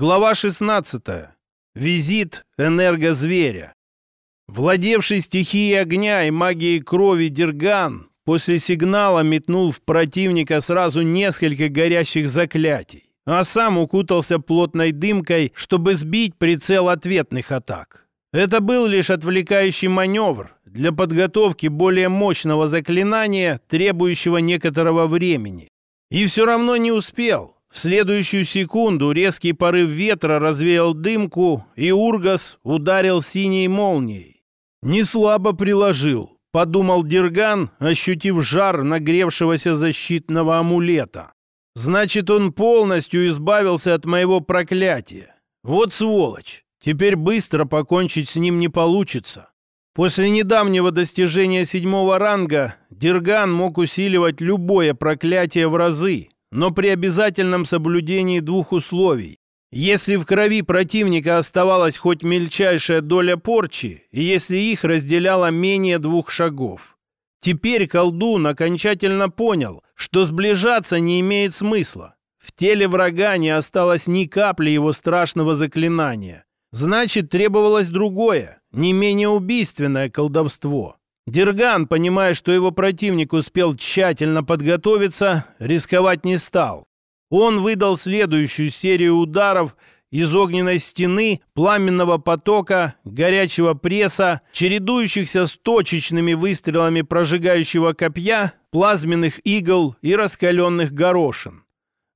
Глава 16. Визит энергозверя. Владевший стихией огня и магией крови Дерган после сигнала метнул в противника сразу несколько горящих заклятий, а сам укутался плотной дымкой, чтобы сбить прицел ответных атак. Это был лишь отвлекающий маневр для подготовки более мощного заклинания, требующего некоторого времени. И все равно не успел. В следующую секунду резкий порыв ветра развеял дымку, и Ургас ударил синей молнией. «Не слабо приложил», — подумал Дерган, ощутив жар нагревшегося защитного амулета. «Значит, он полностью избавился от моего проклятия. Вот сволочь! Теперь быстро покончить с ним не получится». После недавнего достижения седьмого ранга Дерган мог усиливать любое проклятие в разы, но при обязательном соблюдении двух условий. Если в крови противника оставалась хоть мельчайшая доля порчи, и если их разделяло менее двух шагов. Теперь колдун окончательно понял, что сближаться не имеет смысла. В теле врага не осталось ни капли его страшного заклинания. Значит, требовалось другое, не менее убийственное колдовство. Дерган, понимая, что его противник успел тщательно подготовиться, рисковать не стал. Он выдал следующую серию ударов из огненной стены, пламенного потока, горячего пресса, чередующихся с точечными выстрелами прожигающего копья, плазменных игл и раскаленных горошин.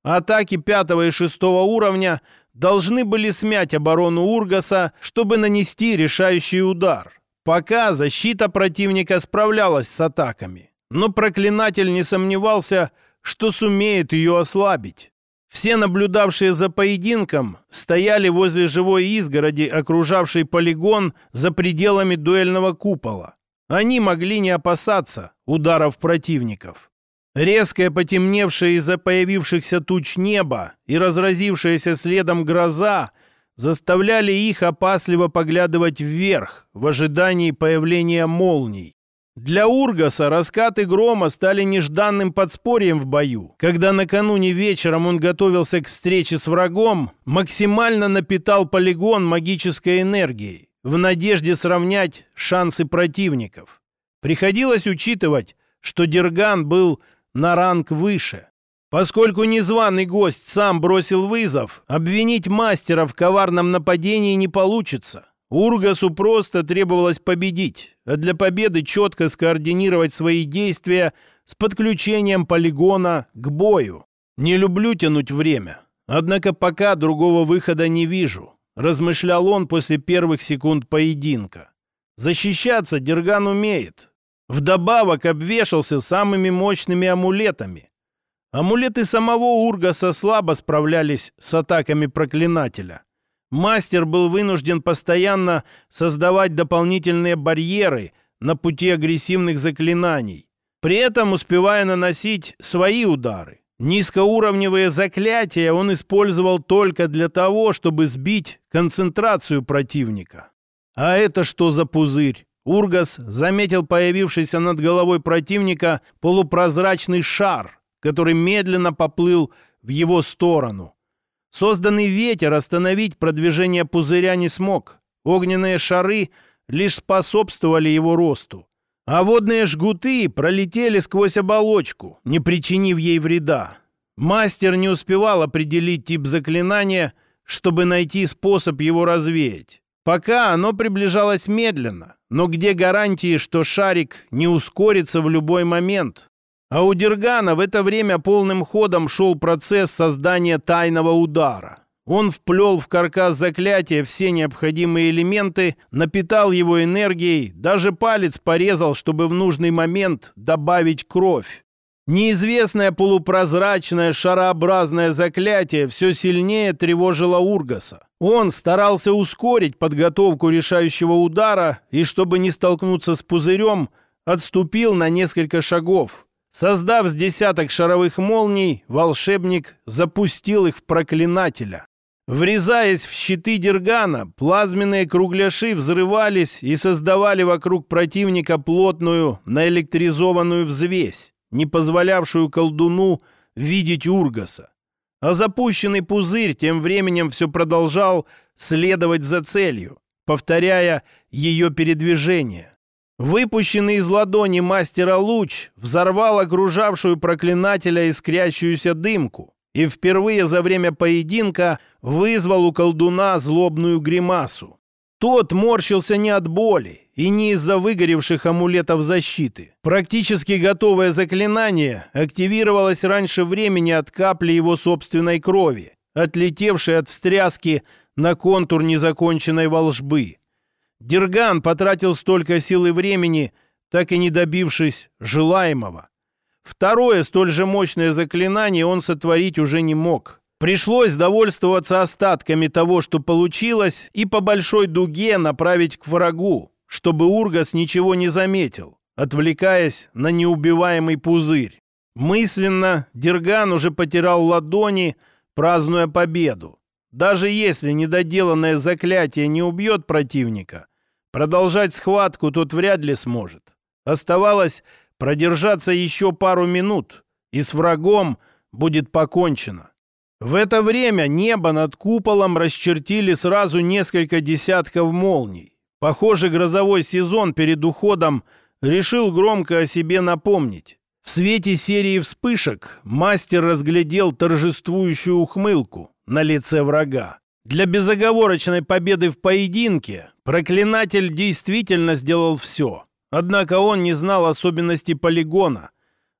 Атаки пятого и шестого уровня должны были смять оборону Ургаса, чтобы нанести решающий удар – Пока защита противника справлялась с атаками, но проклинатель не сомневался, что сумеет ее ослабить. Все наблюдавшие за поединком стояли возле живой изгороди, окружавшей полигон за пределами дуэльного купола. Они могли не опасаться ударов противников. Резкое потемневшее из-за появившихся туч небо и разразившаяся следом гроза – заставляли их опасливо поглядывать вверх в ожидании появления молний. Для Ургаса раскаты грома стали нежданным подспорьем в бою. Когда накануне вечером он готовился к встрече с врагом, максимально напитал полигон магической энергией в надежде сравнять шансы противников. Приходилось учитывать, что Дерган был на ранг выше. Поскольку незваный гость сам бросил вызов, обвинить мастера в коварном нападении не получится. Ургасу просто требовалось победить, а для победы четко скоординировать свои действия с подключением полигона к бою. Не люблю тянуть время, однако пока другого выхода не вижу, размышлял он после первых секунд поединка. Защищаться Дерган умеет. Вдобавок обвешался самыми мощными амулетами – Амулеты самого Ургаса слабо справлялись с атаками проклинателя. Мастер был вынужден постоянно создавать дополнительные барьеры на пути агрессивных заклинаний, при этом успевая наносить свои удары. Низкоуровневые заклятия он использовал только для того, чтобы сбить концентрацию противника. А это что за пузырь? Ургас заметил появившийся над головой противника полупрозрачный шар – который медленно поплыл в его сторону. Созданный ветер остановить продвижение пузыря не смог. Огненные шары лишь способствовали его росту. А водные жгуты пролетели сквозь оболочку, не причинив ей вреда. Мастер не успевал определить тип заклинания, чтобы найти способ его развеять. Пока оно приближалось медленно, но где гарантии, что шарик не ускорится в любой момент? А у Дергана в это время полным ходом шел процесс создания тайного удара. Он вплел в каркас заклятия все необходимые элементы, напитал его энергией, даже палец порезал, чтобы в нужный момент добавить кровь. Неизвестное полупрозрачное шарообразное заклятие все сильнее тревожило Ургаса. Он старался ускорить подготовку решающего удара и, чтобы не столкнуться с пузырем, отступил на несколько шагов. Создав с десяток шаровых молний, волшебник запустил их в проклинателя. Врезаясь в щиты Дергана, плазменные кругляши взрывались и создавали вокруг противника плотную, наэлектризованную взвесь, не позволявшую колдуну видеть Ургаса. а запущенный пузырь тем временем все продолжал следовать за целью, повторяя ее передвижение. Выпущенный из ладони мастера луч взорвал окружавшую проклинателя искрящуюся дымку и впервые за время поединка вызвал у колдуна злобную гримасу. Тот морщился не от боли и не из-за выгоревших амулетов защиты. Практически готовое заклинание активировалось раньше времени от капли его собственной крови, отлетевшей от встряски на контур незаконченной волжбы. Дерган потратил столько сил и времени, так и не добившись желаемого. Второе, столь же мощное заклинание он сотворить уже не мог. Пришлось довольствоваться остатками того, что получилось, и по большой дуге направить к врагу, чтобы Ургас ничего не заметил, отвлекаясь на неубиваемый пузырь. Мысленно Дерган уже потирал ладони, празднуя победу. Даже если недоделанное заклятие не убьет противника, продолжать схватку тот вряд ли сможет. Оставалось продержаться еще пару минут, и с врагом будет покончено. В это время небо над куполом расчертили сразу несколько десятков молний. Похоже, грозовой сезон перед уходом решил громко о себе напомнить. В свете серии вспышек мастер разглядел торжествующую ухмылку на лице врага. Для безоговорочной победы в поединке проклинатель действительно сделал все. Однако он не знал особенностей полигона,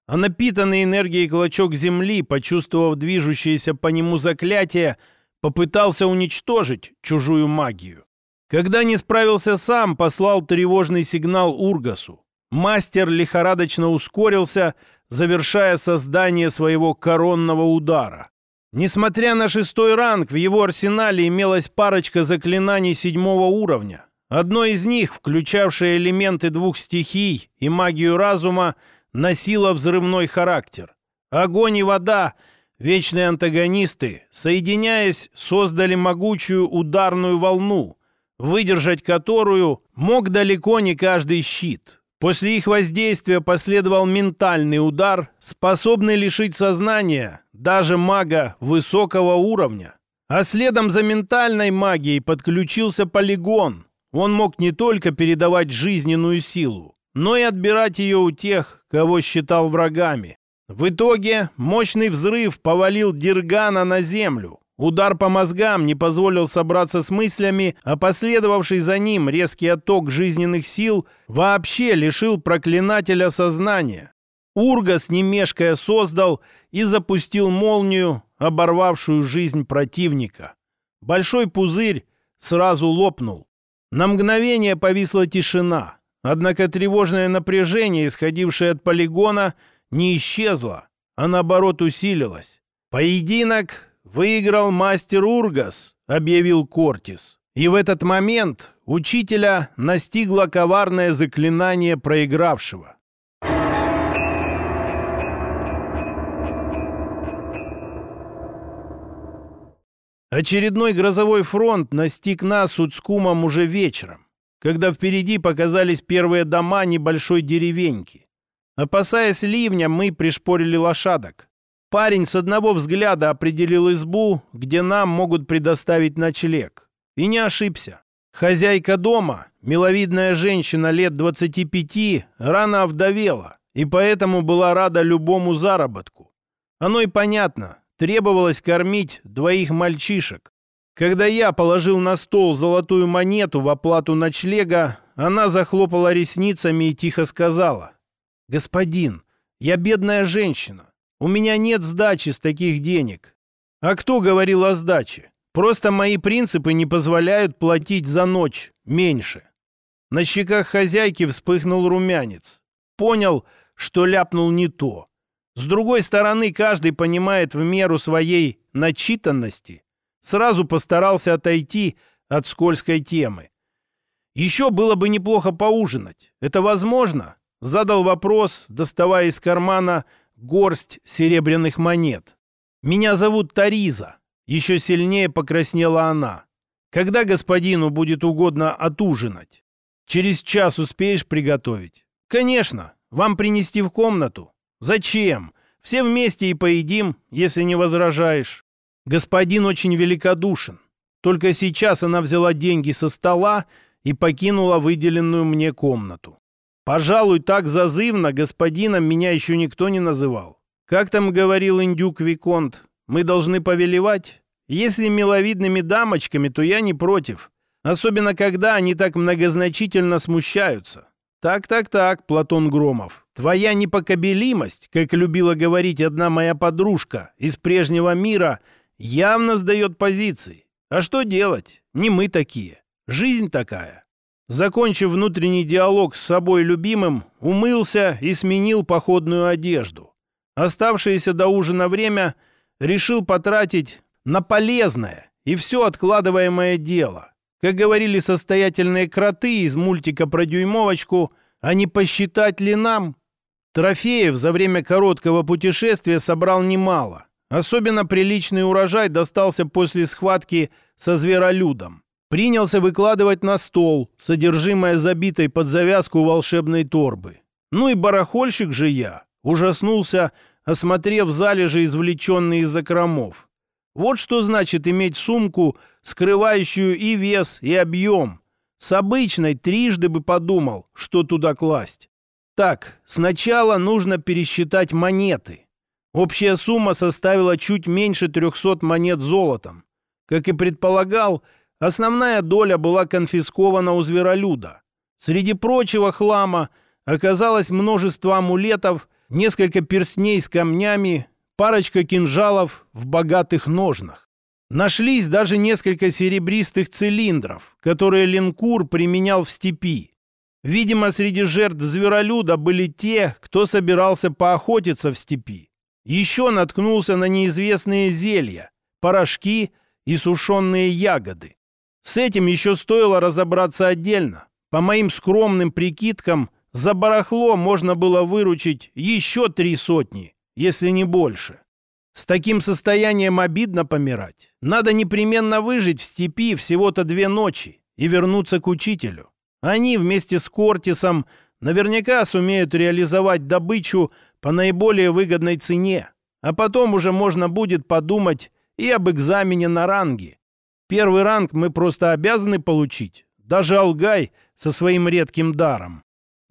а напитанный энергией клочок земли, почувствовав движущееся по нему заклятие, попытался уничтожить чужую магию. Когда не справился сам, послал тревожный сигнал Ургасу. Мастер лихорадочно ускорился, завершая создание своего коронного удара. Несмотря на шестой ранг, в его арсенале имелась парочка заклинаний седьмого уровня. Одно из них, включавшее элементы двух стихий и магию разума, носила взрывной характер. Огонь и вода, вечные антагонисты, соединяясь, создали могучую ударную волну, выдержать которую мог далеко не каждый щит. После их воздействия последовал ментальный удар, способный лишить сознания даже мага высокого уровня. А следом за ментальной магией подключился полигон. Он мог не только передавать жизненную силу, но и отбирать ее у тех, кого считал врагами. В итоге мощный взрыв повалил Диргана на землю. Удар по мозгам не позволил собраться с мыслями, а последовавший за ним резкий отток жизненных сил вообще лишил проклинателя сознания. Ургас, не мешкая, создал и запустил молнию, оборвавшую жизнь противника. Большой пузырь сразу лопнул. На мгновение повисла тишина. Однако тревожное напряжение, исходившее от полигона, не исчезло, а наоборот усилилось. «Поединок выиграл мастер Ургас», — объявил Кортис. И в этот момент учителя настигло коварное заклинание проигравшего. Очередной грозовой фронт настиг нас Уцкумом уже вечером когда впереди показались первые дома небольшой деревеньки. Опасаясь ливня, мы пришпорили лошадок. Парень с одного взгляда определил избу, где нам могут предоставить ночлег. И не ошибся. Хозяйка дома, миловидная женщина лет 25, рано овдовела и поэтому была рада любому заработку. Оно и понятно, требовалось кормить двоих мальчишек. Когда я положил на стол золотую монету в оплату ночлега, она захлопала ресницами и тихо сказала. «Господин, я бедная женщина. У меня нет сдачи с таких денег». «А кто говорил о сдаче? Просто мои принципы не позволяют платить за ночь меньше». На щеках хозяйки вспыхнул румянец. Понял, что ляпнул не то. С другой стороны, каждый понимает в меру своей начитанности, Сразу постарался отойти от скользкой темы. «Еще было бы неплохо поужинать. Это возможно?» Задал вопрос, доставая из кармана горсть серебряных монет. «Меня зовут Тариза». Еще сильнее покраснела она. «Когда господину будет угодно отужинать? Через час успеешь приготовить?» «Конечно. Вам принести в комнату?» «Зачем? Все вместе и поедим, если не возражаешь». Господин очень великодушен. Только сейчас она взяла деньги со стола и покинула выделенную мне комнату. Пожалуй, так зазывно господином меня еще никто не называл. Как там говорил индюк Виконт, мы должны повелевать? Если миловидными дамочками, то я не против. Особенно, когда они так многозначительно смущаются. Так-так-так, Платон Громов, твоя непокобелимость, как любила говорить одна моя подружка из прежнего мира, явно сдает позиции. А что делать? Не мы такие. Жизнь такая. Закончив внутренний диалог с собой любимым, умылся и сменил походную одежду. Оставшееся до ужина время решил потратить на полезное и все откладываемое дело. Как говорили состоятельные кроты из мультика про дюймовочку, а не посчитать ли нам? Трофеев за время короткого путешествия собрал немало. Особенно приличный урожай достался после схватки со зверолюдом. Принялся выкладывать на стол содержимое забитой под завязку волшебной торбы. Ну и барахольщик же я. Ужаснулся, осмотрев залежи, извлеченные из закромов. Вот что значит иметь сумку, скрывающую и вес, и объем. С обычной трижды бы подумал, что туда класть. Так, сначала нужно пересчитать монеты. Общая сумма составила чуть меньше 300 монет золотом. Как и предполагал, основная доля была конфискована у зверолюда. Среди прочего хлама оказалось множество амулетов, несколько перстней с камнями, парочка кинжалов в богатых ножнах. Нашлись даже несколько серебристых цилиндров, которые линкур применял в степи. Видимо, среди жертв зверолюда были те, кто собирался поохотиться в степи. Еще наткнулся на неизвестные зелья, порошки и сушеные ягоды. С этим еще стоило разобраться отдельно. По моим скромным прикидкам, за барахло можно было выручить еще три сотни если не больше. С таким состоянием обидно помирать. Надо непременно выжить в степи всего-то две ночи и вернуться к учителю. Они вместе с Кортисом наверняка сумеют реализовать добычу по наиболее выгодной цене, а потом уже можно будет подумать и об экзамене на ранги. Первый ранг мы просто обязаны получить, даже Алгай со своим редким даром.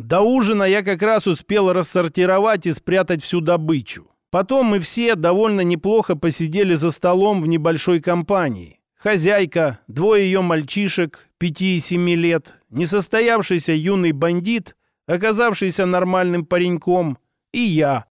До ужина я как раз успел рассортировать и спрятать всю добычу. Потом мы все довольно неплохо посидели за столом в небольшой компании. Хозяйка, двое ее мальчишек, пяти и семи лет, несостоявшийся юный бандит, оказавшийся нормальным пареньком, и я.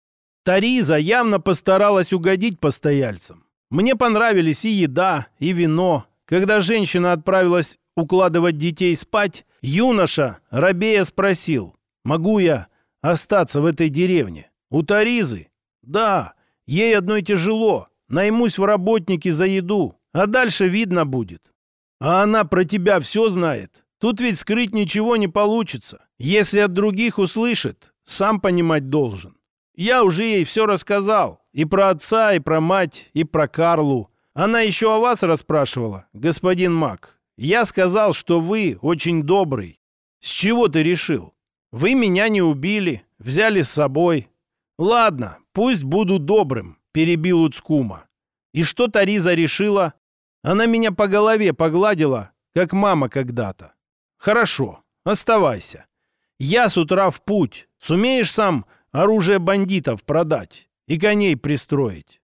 Тариза явно постаралась угодить постояльцам. Мне понравились и еда, и вино. Когда женщина отправилась укладывать детей спать, юноша, рабея, спросил, Могу я остаться в этой деревне? У Таризы? Да, ей одной тяжело. Наймусь в работники за еду, а дальше видно будет. А она про тебя все знает. Тут ведь скрыть ничего не получится. Если от других услышит, сам понимать должен. Я уже ей все рассказал. И про отца, и про мать, и про Карлу. Она еще о вас расспрашивала, господин Мак. Я сказал, что вы очень добрый. С чего ты решил? Вы меня не убили, взяли с собой. Ладно, пусть буду добрым, перебил Уцкума. И что Тариза решила? Она меня по голове погладила, как мама когда-то. Хорошо, оставайся. Я с утра в путь. Сумеешь сам оружие бандитов продать и коней пристроить?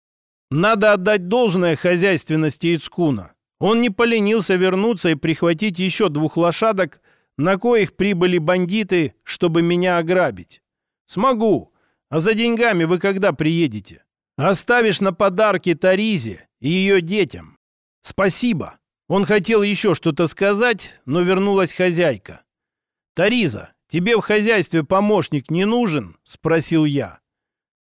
Надо отдать должное хозяйственности Ицкуна. Он не поленился вернуться и прихватить еще двух лошадок на коих прибыли бандиты, чтобы меня ограбить. Смогу. А за деньгами вы когда приедете? Оставишь на подарки Таризе и ее детям. Спасибо. Он хотел еще что-то сказать, но вернулась хозяйка. Тариза, тебе в хозяйстве помощник не нужен? Спросил я.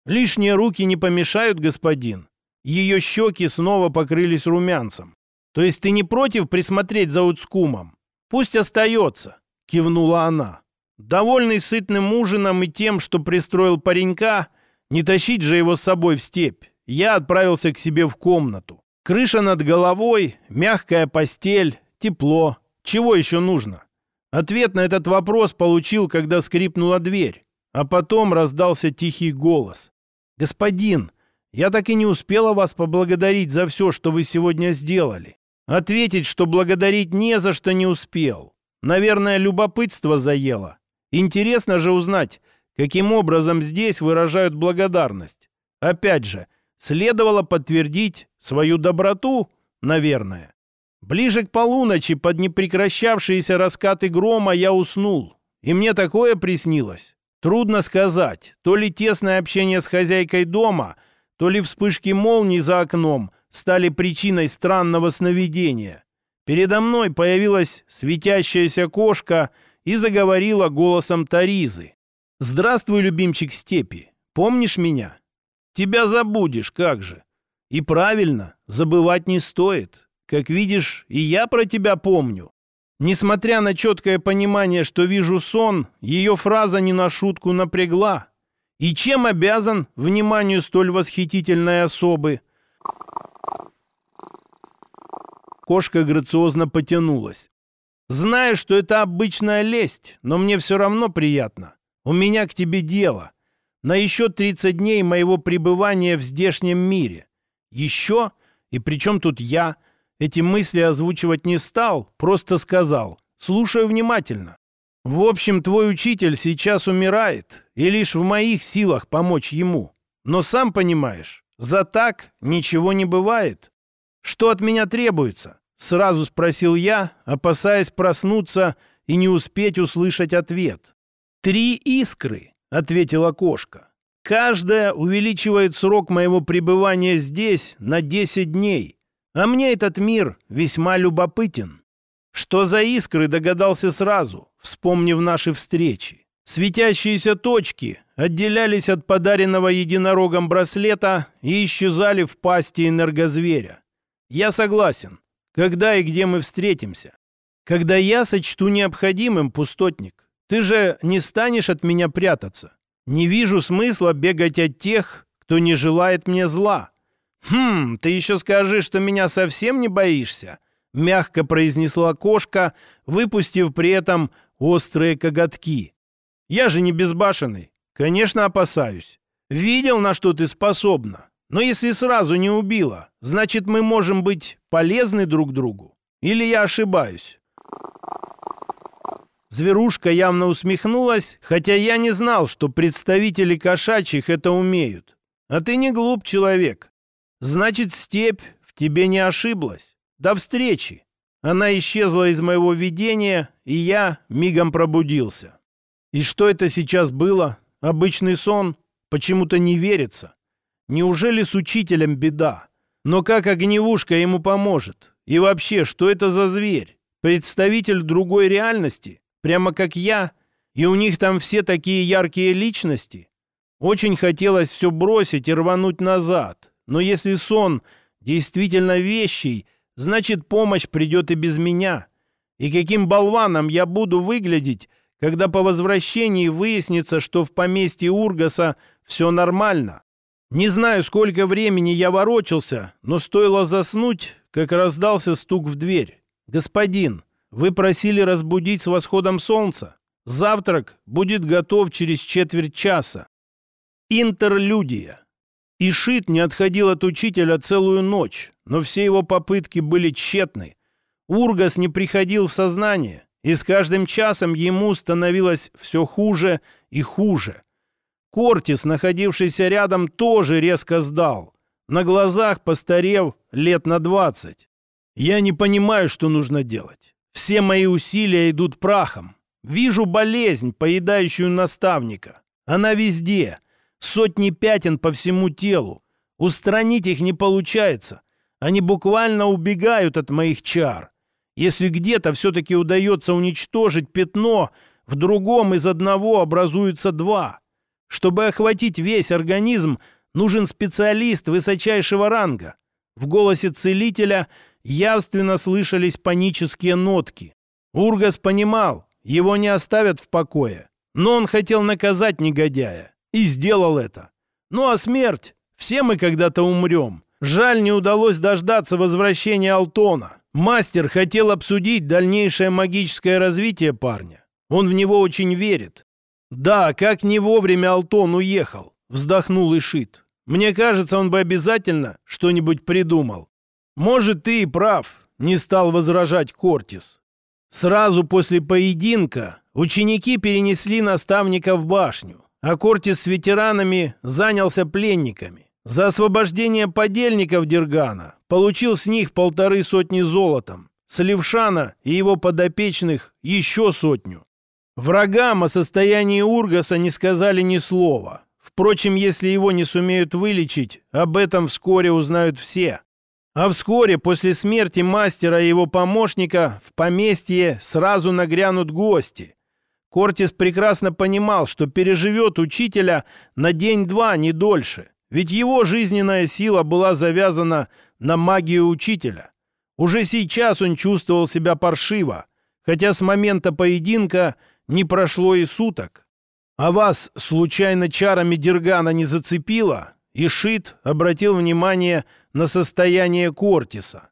Лишние руки не помешают, господин. Ее щеки снова покрылись румянцем. То есть ты не против присмотреть за Уцкумом? Пусть остается. — кивнула она. Довольный сытным ужином и тем, что пристроил паренька, не тащить же его с собой в степь, я отправился к себе в комнату. Крыша над головой, мягкая постель, тепло. Чего еще нужно? Ответ на этот вопрос получил, когда скрипнула дверь, а потом раздался тихий голос. «Господин, Я так и не успела вас поблагодарить за все, что вы сегодня сделали. Ответить, что благодарить не за что не успел. Наверное, любопытство заело. Интересно же узнать, каким образом здесь выражают благодарность. Опять же, следовало подтвердить свою доброту, наверное. Ближе к полуночи под непрекращавшиеся раскаты грома я уснул. И мне такое приснилось. Трудно сказать, то ли тесное общение с хозяйкой дома, то ли вспышки молний за окном стали причиной странного сновидения. Передо мной появилась светящаяся кошка и заговорила голосом Таризы. «Здравствуй, любимчик степи. Помнишь меня? Тебя забудешь, как же. И правильно, забывать не стоит. Как видишь, и я про тебя помню. Несмотря на четкое понимание, что вижу сон, ее фраза не на шутку напрягла. И чем обязан вниманию столь восхитительной особы? Кошка грациозно потянулась. Знаю, что это обычная лесть, но мне все равно приятно. У меня к тебе дело. На еще 30 дней моего пребывания в здешнем мире. Еще? И при чем тут я? Эти мысли озвучивать не стал, просто сказал. Слушаю внимательно. В общем, твой учитель сейчас умирает, и лишь в моих силах помочь ему. Но сам понимаешь, за так ничего не бывает. Что от меня требуется? Сразу спросил я, опасаясь проснуться и не успеть услышать ответ. «Три искры», — ответила кошка. «Каждая увеличивает срок моего пребывания здесь на 10 дней. А мне этот мир весьма любопытен». Что за искры, догадался сразу, вспомнив наши встречи. Светящиеся точки отделялись от подаренного единорогом браслета и исчезали в пасти энергозверя. Я согласен. Когда и где мы встретимся? Когда я сочту необходимым, пустотник. Ты же не станешь от меня прятаться. Не вижу смысла бегать от тех, кто не желает мне зла. Хм, ты еще скажи, что меня совсем не боишься мягко произнесла кошка, выпустив при этом острые коготки. «Я же не безбашенный. Конечно, опасаюсь. Видел, на что ты способна. Но если сразу не убила, значит, мы можем быть полезны друг другу. Или я ошибаюсь?» Зверушка явно усмехнулась, хотя я не знал, что представители кошачьих это умеют. А ты не глуп человек. Значит, степь в тебе не ошиблась. До встречи!» Она исчезла из моего видения, и я мигом пробудился. И что это сейчас было? Обычный сон? Почему-то не верится. Неужели с учителем беда? Но как огневушка ему поможет? И вообще, что это за зверь? Представитель другой реальности? Прямо как я? И у них там все такие яркие личности? Очень хотелось все бросить и рвануть назад. Но если сон действительно вещий, значит, помощь придет и без меня. И каким болваном я буду выглядеть, когда по возвращении выяснится, что в поместье Ургаса все нормально. Не знаю, сколько времени я ворочался, но стоило заснуть, как раздался стук в дверь. «Господин, вы просили разбудить с восходом солнца. Завтрак будет готов через четверть часа». Интерлюдия. Ишит не отходил от учителя целую ночь, но все его попытки были тщетны. Ургас не приходил в сознание, и с каждым часом ему становилось все хуже и хуже. Кортис, находившийся рядом, тоже резко сдал, на глазах постарев лет на двадцать. Я не понимаю, что нужно делать. Все мои усилия идут прахом. Вижу болезнь, поедающую наставника. Она везде — Сотни пятен по всему телу. Устранить их не получается. Они буквально убегают от моих чар. Если где-то все-таки удается уничтожить пятно, в другом из одного образуются два. Чтобы охватить весь организм, нужен специалист высочайшего ранга. В голосе целителя явственно слышались панические нотки. Ургас понимал, его не оставят в покое, но он хотел наказать негодяя и сделал это. Ну а смерть? Все мы когда-то умрем. Жаль, не удалось дождаться возвращения Алтона. Мастер хотел обсудить дальнейшее магическое развитие парня. Он в него очень верит. Да, как не вовремя Алтон уехал, вздохнул Ишит. Мне кажется, он бы обязательно что-нибудь придумал. Может, ты и прав, не стал возражать Кортис. Сразу после поединка ученики перенесли наставника в башню, а Кортис с ветеранами занялся пленниками. За освобождение подельников Дергана получил с них полторы сотни золотом, с Левшана и его подопечных еще сотню. Врагам о состоянии Ургаса не сказали ни слова. Впрочем, если его не сумеют вылечить, об этом вскоре узнают все. А вскоре после смерти мастера и его помощника в поместье сразу нагрянут гости. Кортис прекрасно понимал, что переживет учителя на день-два, не дольше. Ведь его жизненная сила была завязана на магию учителя. Уже сейчас он чувствовал себя паршиво, хотя с момента поединка не прошло и суток. А вас случайно чарами Дергана не зацепило? И Шит обратил внимание на состояние Кортиса.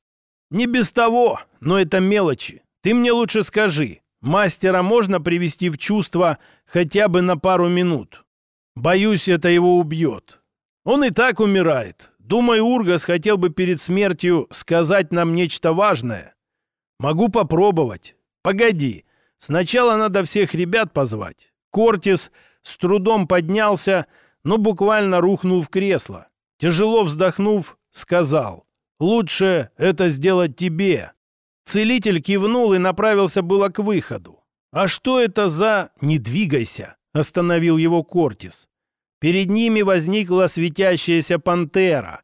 «Не без того, но это мелочи. Ты мне лучше скажи, мастера можно привести в чувство хотя бы на пару минут? Боюсь, это его убьет. Он и так умирает. Думаю, Ургас хотел бы перед смертью сказать нам нечто важное. Могу попробовать. Погоди, сначала надо всех ребят позвать». Кортис с трудом поднялся, но буквально рухнул в кресло. Тяжело вздохнув, сказал, «Лучше это сделать тебе». Целитель кивнул и направился было к выходу. «А что это за «не двигайся»?» — остановил его Кортис. Перед ними возникла светящаяся пантера.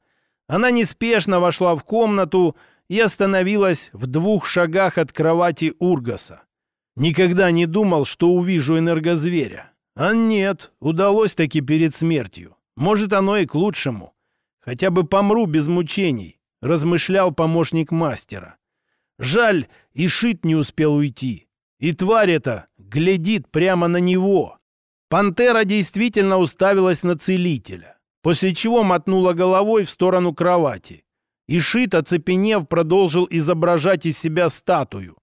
Она неспешно вошла в комнату и остановилась в двух шагах от кровати Ургаса. Никогда не думал, что увижу энергозверя. А нет, удалось таки перед смертью. Может, оно и к лучшему. Хотя бы помру без мучений, размышлял помощник мастера. Жаль, и Шит не успел уйти. И тварь эта глядит прямо на него. Пантера действительно уставилась на целителя, после чего мотнула головой в сторону кровати. И Шит, оцепенев, продолжил изображать из себя статую.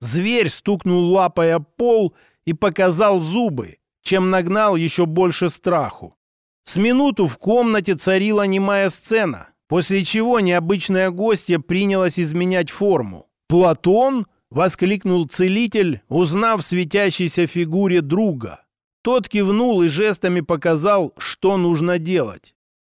Зверь стукнул лапой о пол и показал зубы, чем нагнал еще больше страху. С минуту в комнате царила немая сцена, после чего необычная гостья принялась изменять форму. «Платон?» — воскликнул целитель, узнав светящейся фигуре друга. Тот кивнул и жестами показал, что нужно делать.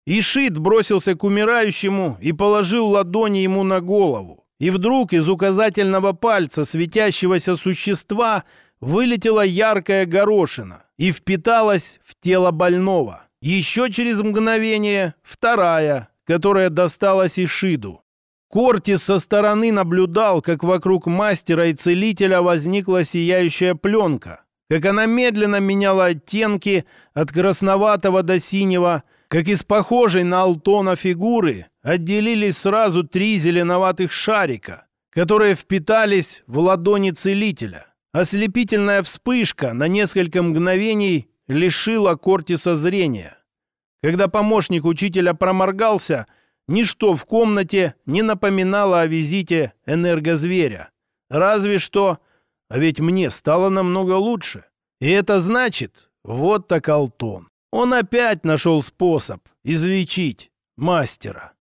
Ишит бросился к умирающему и положил ладони ему на голову. И вдруг из указательного пальца светящегося существа вылетела яркая горошина и впиталась в тело больного. Еще через мгновение вторая, которая досталась Ишиду. Кортис со стороны наблюдал, как вокруг мастера и целителя возникла сияющая пленка, как она медленно меняла оттенки от красноватого до синего, как из похожей на Алтона фигуры отделились сразу три зеленоватых шарика, которые впитались в ладони целителя. Ослепительная вспышка на несколько мгновений лишила Кортиса зрения. Когда помощник учителя проморгался, ничто в комнате не напоминало о визите энергозверя. Разве что, а ведь мне стало намного лучше. И это значит, вот так Алтон. Он опять нашел способ излечить мастера.